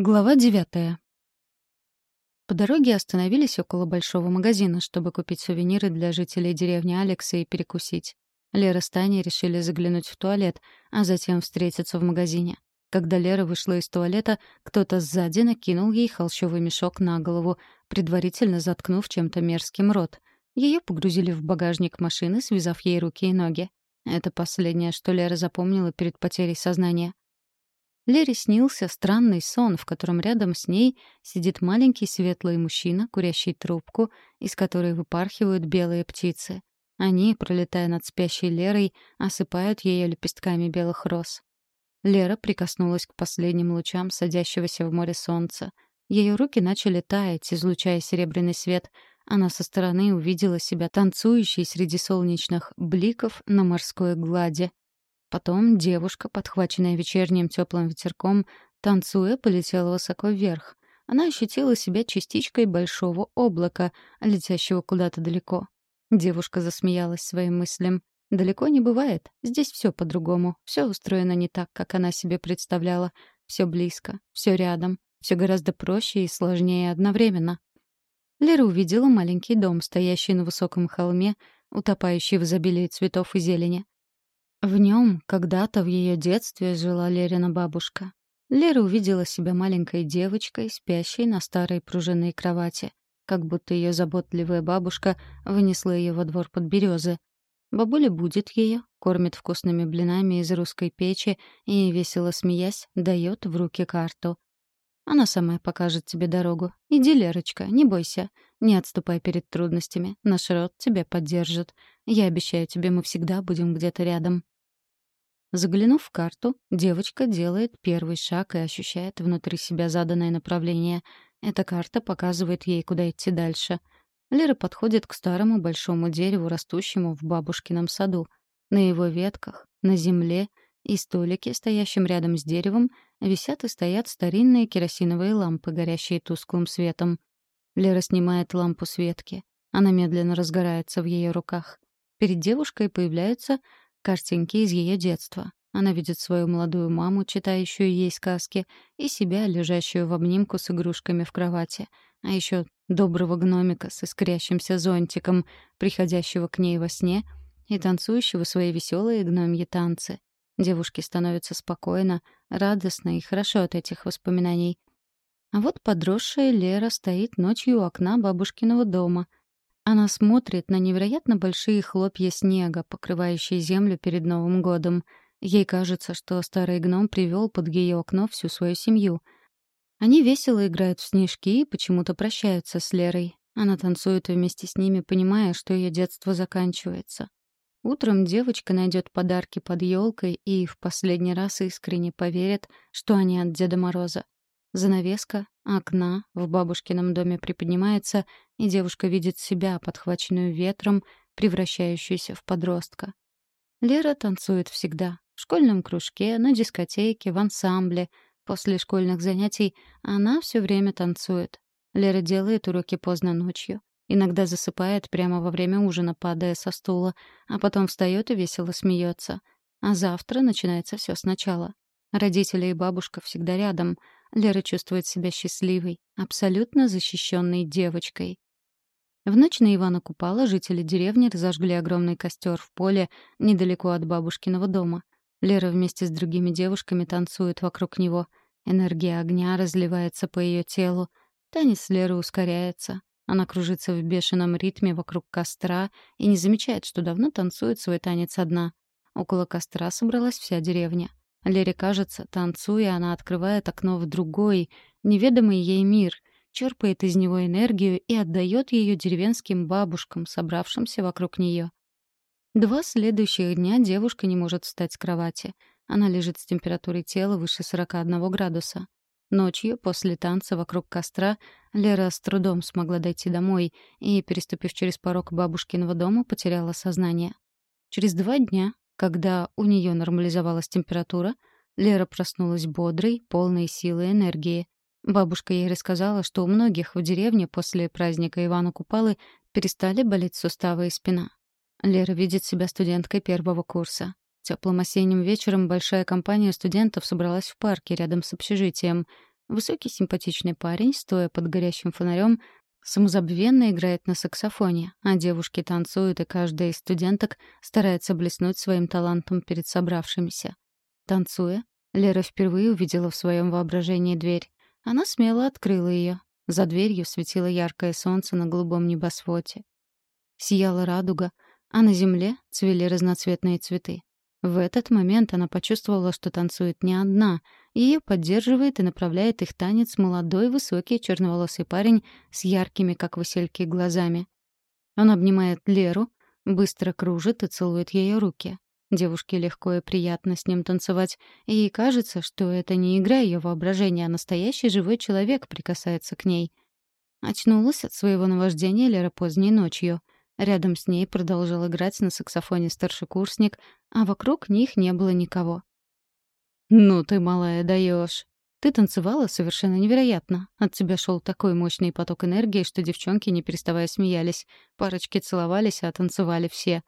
Глава девятая. По дороге остановились около большого магазина, чтобы купить сувениры для жителей деревни Алекса и перекусить. Лера с Таней решили заглянуть в туалет, а затем встретиться в магазине. Когда Лера вышла из туалета, кто-то сзади накинул ей холщовый мешок на голову, предварительно заткнув чем-то мерзким рот. Ее погрузили в багажник машины, связав ей руки и ноги. Это последнее, что Лера запомнила перед потерей сознания. Лере снился странный сон, в котором рядом с ней сидит маленький светлый мужчина, курящий трубку, из которой выпархивают белые птицы. Они, пролетая над спящей Лерой, осыпают ее лепестками белых роз. Лера прикоснулась к последним лучам садящегося в море солнца. Ее руки начали таять, излучая серебряный свет. Она со стороны увидела себя танцующей среди солнечных бликов на морской глади. Потом девушка, подхваченная вечерним теплым ветерком, танцуя, полетела высоко вверх. Она ощутила себя частичкой большого облака, летящего куда-то далеко. Девушка засмеялась своим мыслям. Далеко не бывает. Здесь все по-другому. Все устроено не так, как она себе представляла. Все близко, все рядом. Все гораздо проще и сложнее одновременно. Лера увидела маленький дом, стоящий на высоком холме, утопающий в изобилии цветов и зелени. В нем когда-то в ее детстве жила Лерина бабушка. Лера увидела себя маленькой девочкой, спящей на старой пружинной кровати, как будто ее заботливая бабушка вынесла ее во двор под березы. Бабуля будет ее, кормит вкусными блинами из русской печи и, весело смеясь, дает в руки карту. Она сама покажет тебе дорогу. Иди, Лерочка, не бойся. Не отступай перед трудностями. Наш род тебя поддержит. Я обещаю тебе, мы всегда будем где-то рядом. Заглянув в карту, девочка делает первый шаг и ощущает внутри себя заданное направление. Эта карта показывает ей, куда идти дальше. Лера подходит к старому большому дереву, растущему в бабушкином саду. На его ветках, на земле и столике, стоящем рядом с деревом, висят и стоят старинные керосиновые лампы, горящие тусклым светом. Лера снимает лампу с ветки. Она медленно разгорается в ее руках. Перед девушкой появляются картинки из ее детства. Она видит свою молодую маму, читающую ей сказки, и себя, лежащую в обнимку с игрушками в кровати. А еще доброго гномика с искрящимся зонтиком, приходящего к ней во сне и танцующего свои веселые гномьи танцы. Девушке становится спокойно, радостно и хорошо от этих воспоминаний. А вот подросшая Лера стоит ночью у окна бабушкиного дома — она смотрит на невероятно большие хлопья снега, покрывающие землю перед Новым годом. Ей кажется, что старый гном привел под ее окно всю свою семью. Они весело играют в снежки и почему-то прощаются с Лерой. Она танцует вместе с ними, понимая, что ее детство заканчивается. Утром девочка найдет подарки под елкой и в последний раз искренне поверит, что они от Деда Мороза. Занавеска окна в бабушкином доме приподнимается, и девушка видит себя, подхваченную ветром, превращающуюся в подростка. Лера танцует всегда. В школьном кружке, на дискотеке, в ансамбле. После школьных занятий она все время танцует. Лера делает уроки поздно ночью. Иногда засыпает прямо во время ужина, падая со стула, а потом встает и весело смеется. А завтра начинается все сначала. Родители и бабушка всегда рядом — Лера чувствует себя счастливой, абсолютно защищенной девочкой. В ночь на Ивана Купала жители деревни разожгли огромный костер в поле недалеко от бабушкиного дома. Лера вместе с другими девушками танцует вокруг него. Энергия огня разливается по ее телу. Танец Леры ускоряется. Она кружится в бешеном ритме вокруг костра и не замечает, что давно танцует свой танец одна. Около костра собралась вся деревня. Лере кажется, танцуя, она открывает окно в другой, неведомый ей мир, черпает из него энергию и отдает ее деревенским бабушкам, собравшимся вокруг нее. Два следующих дня девушка не может встать с кровати. Она лежит с температурой тела выше 41 градуса. Ночью, после танца вокруг костра, Лера с трудом смогла дойти домой и, переступив через порог бабушкиного дома, потеряла сознание. Через два дня когда у нее нормализовалась температура, Лера проснулась бодрой, полной силы энергии. Бабушка ей рассказала, что у многих в деревне после праздника Ивана Купалы перестали болеть суставы и спина. Лера видит себя студенткой первого курса. Теплым осенним вечером большая компания студентов собралась в парке рядом с общежитием. Высокий симпатичный парень, стоя под горящим фонарем, самозабвенно играет на саксофоне, а девушки танцуют, и каждая из студенток старается блеснуть своим талантом перед собравшимися. Танцуя, Лера впервые увидела в своем воображении дверь. Она смело открыла ее. За дверью светило яркое солнце на голубом небосводе. Сияла радуга, а на земле цвели разноцветные цветы. В этот момент она почувствовала, что танцует не одна. Ее поддерживает и направляет их танец молодой, высокий, черноволосый парень с яркими, как васильки, глазами. Он обнимает Леру, быстро кружит и целует ее руки. Девушке легко и приятно с ним танцевать, и ей кажется, что это не игра ее воображения, а настоящий живой человек прикасается к ней. Очнулась от своего наваждения Лера поздней ночью — Рядом с ней продолжал играть на саксофоне старшекурсник, а вокруг них не было никого. «Ну ты, малая, даешь. Ты танцевала совершенно невероятно. От тебя шел такой мощный поток энергии, что девчонки, не переставая, смеялись. Парочки целовались, а танцевали все.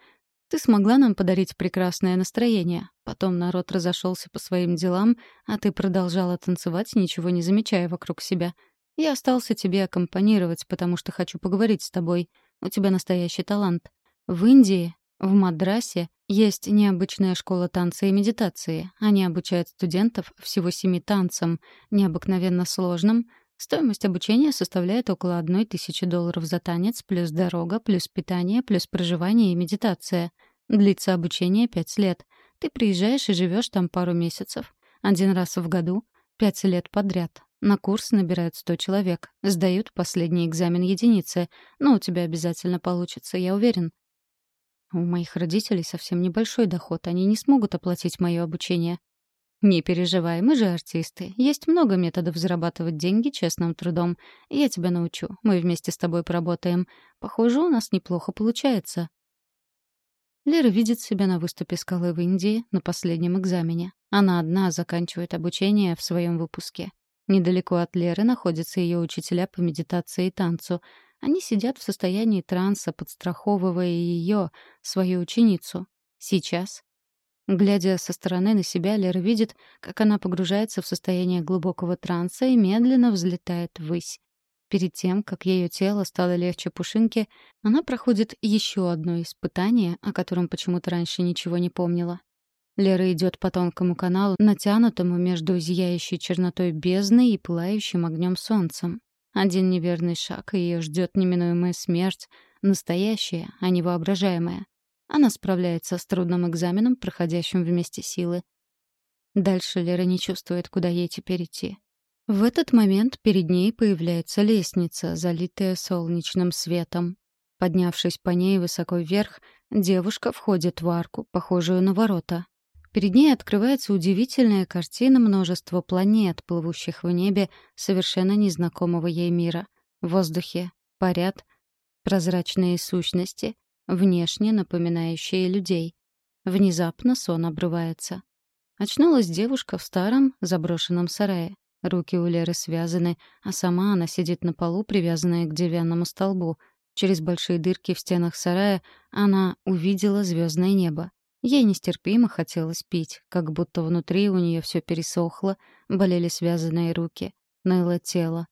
Ты смогла нам подарить прекрасное настроение. Потом народ разошелся по своим делам, а ты продолжала танцевать, ничего не замечая вокруг себя. Я остался тебе аккомпанировать, потому что хочу поговорить с тобой. У тебя настоящий талант. В Индии, в Мадрасе, есть необычная школа танца и медитации. Они обучают студентов всего семи танцам, необыкновенно сложным. Стоимость обучения составляет около одной тысячи долларов за танец, плюс дорога, плюс питание, плюс проживание и медитация. Длится обучение пять лет. Ты приезжаешь и живешь там пару месяцев. Один раз в году, пять лет подряд. На курс набирают 100 человек, сдают последний экзамен единицы, но у тебя обязательно получится, я уверен. У моих родителей совсем небольшой доход, они не смогут оплатить мое обучение. Не переживай, мы же артисты. Есть много методов зарабатывать деньги честным трудом. Я тебя научу. Мы вместе с тобой поработаем. Похоже, у нас неплохо получается. Лера видит себя на выступе скалы в Индии на последнем экзамене. Она одна заканчивает обучение в своем выпуске. Недалеко от Леры находятся ее учителя по медитации и танцу. Они сидят в состоянии транса, подстраховывая ее, свою ученицу. Сейчас. Глядя со стороны на себя, Лера видит, как она погружается в состояние глубокого транса и медленно взлетает ввысь. Перед тем, как ее тело стало легче пушинки, она проходит еще одно испытание, о котором почему-то раньше ничего не помнила. Лера идет по тонкому каналу, натянутому между зияющей чернотой бездны и пылающим огнем солнцем. Один неверный шаг, и ее ждет неминуемая смерть, настоящая, а не воображаемая. Она справляется с трудным экзаменом, проходящим вместе силы. Дальше Лера не чувствует, куда ей теперь идти. В этот момент перед ней появляется лестница, залитая солнечным светом. Поднявшись по ней высоко вверх, девушка входит в арку, похожую на ворота. Перед ней открывается удивительная картина множества планет, плывущих в небе совершенно незнакомого ей мира. В воздухе парят прозрачные сущности, внешне напоминающие людей. Внезапно сон обрывается. Очнулась девушка в старом заброшенном сарае. Руки у Леры связаны, а сама она сидит на полу, привязанная к деревянному столбу. Через большие дырки в стенах сарая она увидела звездное небо. Ей нестерпимо хотелось пить, как будто внутри у нее все пересохло, болели связанные руки, ныло тело.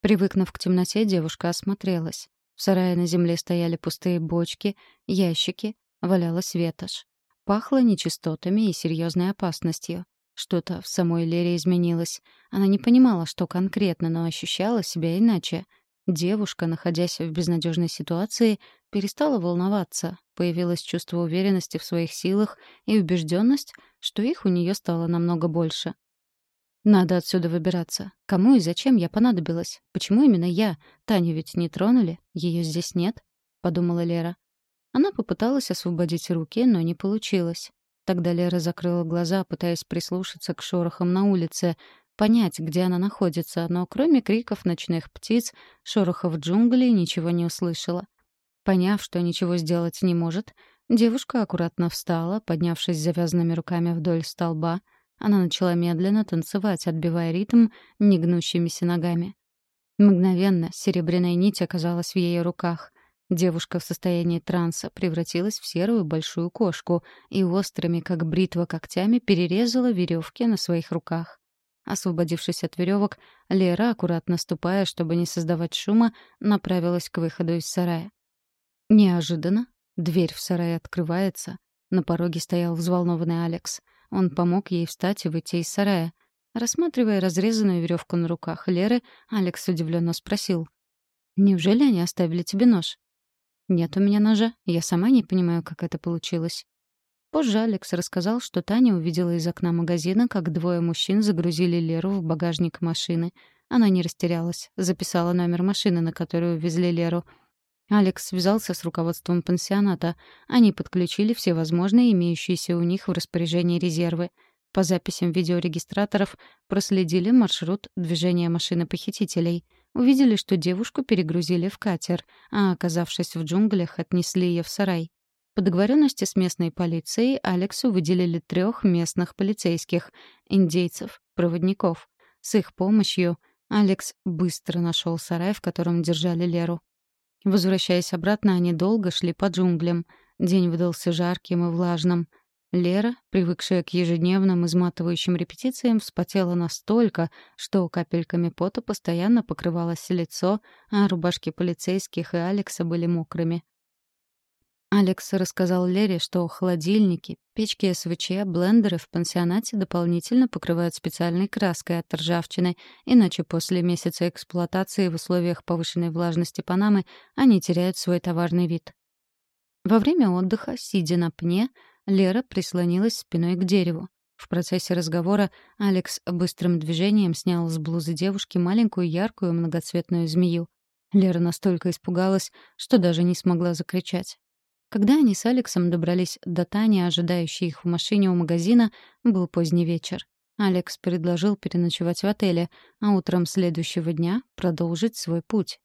Привыкнув к темноте, девушка осмотрелась. В сарае на земле стояли пустые бочки, ящики, валялась ветошь. Пахло нечистотами и серьезной опасностью. Что-то в самой Лере изменилось. Она не понимала, что конкретно, но ощущала себя иначе. Девушка, находясь в безнадежной ситуации, перестала волноваться, появилось чувство уверенности в своих силах и убежденность, что их у нее стало намного больше. Надо отсюда выбираться. Кому и зачем я понадобилась? Почему именно я? Таню ведь не тронули, ее здесь нет, подумала Лера. Она попыталась освободить руки, но не получилось. Тогда Лера закрыла глаза, пытаясь прислушаться к шорохам на улице, понять, где она находится, но кроме криков ночных птиц, шорохов джунглей ничего не услышала. Поняв, что ничего сделать не может, девушка аккуратно встала, поднявшись завязанными руками вдоль столба. Она начала медленно танцевать, отбивая ритм негнущимися ногами. Мгновенно серебряная нить оказалась в ее руках. Девушка в состоянии транса превратилась в серую большую кошку и острыми, как бритва, когтями перерезала веревки на своих руках. Освободившись от веревок, Лера, аккуратно ступая, чтобы не создавать шума, направилась к выходу из сарая. Неожиданно дверь в сарае открывается. На пороге стоял взволнованный Алекс. Он помог ей встать и выйти из сарая. Рассматривая разрезанную веревку на руках Леры, Алекс удивленно спросил. «Неужели они оставили тебе нож?» «Нет у меня ножа. Я сама не понимаю, как это получилось». Позже Алекс рассказал, что Таня увидела из окна магазина, как двое мужчин загрузили Леру в багажник машины. Она не растерялась, записала номер машины, на которую везли Леру. Алекс связался с руководством пансионата. Они подключили все возможные имеющиеся у них в распоряжении резервы. По записям видеорегистраторов проследили маршрут движения машины похитителей. Увидели, что девушку перегрузили в катер, а, оказавшись в джунглях, отнесли ее в сарай. По договоренности с местной полицией Алексу выделили трех местных полицейских — индейцев, проводников. С их помощью Алекс быстро нашел сарай, в котором держали Леру. Возвращаясь обратно, они долго шли по джунглям. День выдался жарким и влажным. Лера, привыкшая к ежедневным изматывающим репетициям, вспотела настолько, что капельками пота постоянно покрывалось лицо, а рубашки полицейских и Алекса были мокрыми. Алекс рассказал Лере, что холодильники, печки СВЧ, блендеры в пансионате дополнительно покрывают специальной краской от ржавчины, иначе после месяца эксплуатации в условиях повышенной влажности Панамы они теряют свой товарный вид. Во время отдыха, сидя на пне, Лера прислонилась спиной к дереву. В процессе разговора Алекс быстрым движением снял с блузы девушки маленькую яркую многоцветную змею. Лера настолько испугалась, что даже не смогла закричать. Когда они с Алексом добрались до Тани, ожидающей их в машине у магазина, был поздний вечер. Алекс предложил переночевать в отеле, а утром следующего дня продолжить свой путь.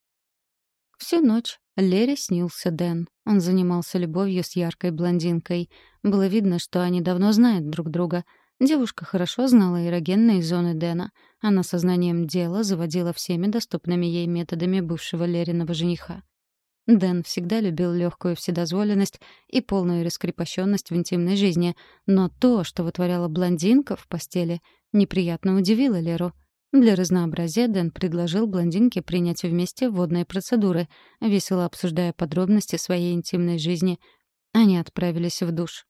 Всю ночь Лере снился Дэн. Он занимался любовью с яркой блондинкой. Было видно, что они давно знают друг друга. Девушка хорошо знала эрогенные зоны Дэна. Она сознанием дела заводила всеми доступными ей методами бывшего Лериного жениха. Дэн всегда любил легкую вседозволенность и полную раскрепощенность в интимной жизни, но то, что вытворяла блондинка в постели, неприятно удивило Леру. Для разнообразия Дэн предложил блондинке принять вместе водные процедуры, весело обсуждая подробности своей интимной жизни. Они отправились в душ.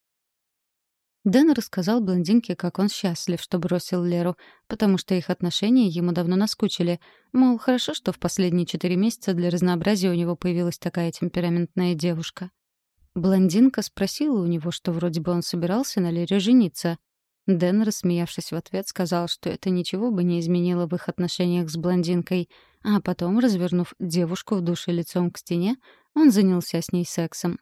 Дэн рассказал блондинке, как он счастлив, что бросил Леру, потому что их отношения ему давно наскучили. Мол, хорошо, что в последние четыре месяца для разнообразия у него появилась такая темпераментная девушка. Блондинка спросила у него, что вроде бы он собирался на Лере жениться. Дэн, рассмеявшись в ответ, сказал, что это ничего бы не изменило в их отношениях с блондинкой, а потом, развернув девушку в душе лицом к стене, он занялся с ней сексом.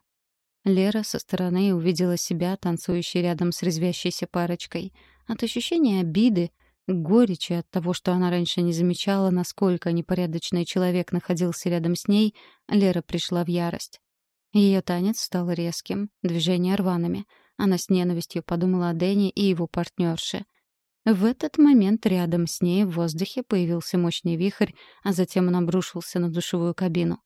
Лера со стороны увидела себя, танцующей рядом с резвящейся парочкой. От ощущения обиды, горечи от того, что она раньше не замечала, насколько непорядочный человек находился рядом с ней, Лера пришла в ярость. Ее танец стал резким, движения рваными. Она с ненавистью подумала о Дэне и его партнерше. В этот момент рядом с ней в воздухе появился мощный вихрь, а затем он обрушился на душевую кабину.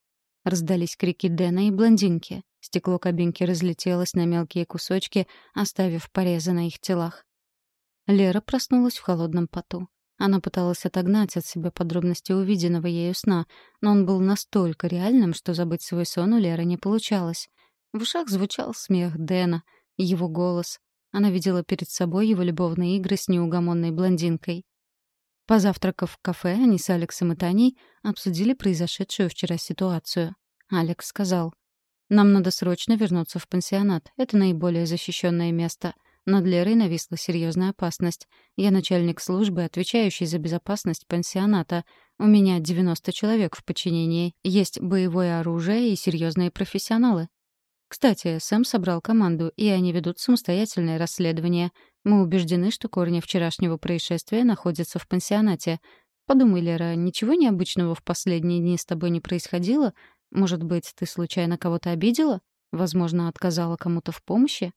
Раздались крики Дэна и блондинки. Стекло кабинки разлетелось на мелкие кусочки, оставив порезы на их телах. Лера проснулась в холодном поту. Она пыталась отогнать от себя подробности увиденного ею сна, но он был настолько реальным, что забыть свой сон у Леры не получалось. В ушах звучал смех Дэна, его голос. Она видела перед собой его любовные игры с неугомонной блондинкой. Позавтракав в кафе, они с Алексом и Таней обсудили произошедшую вчера ситуацию. Алекс сказал, «Нам надо срочно вернуться в пансионат. Это наиболее защищенное место. Над Лерой нависла серьезная опасность. Я начальник службы, отвечающий за безопасность пансионата. У меня 90 человек в подчинении. Есть боевое оружие и серьезные профессионалы. Кстати, Сэм собрал команду, и они ведут самостоятельное расследование. Мы убеждены, что корни вчерашнего происшествия находятся в пансионате. Подумай, Лера, ничего необычного в последние дни с тобой не происходило? Может быть, ты случайно кого-то обидела? Возможно, отказала кому-то в помощи?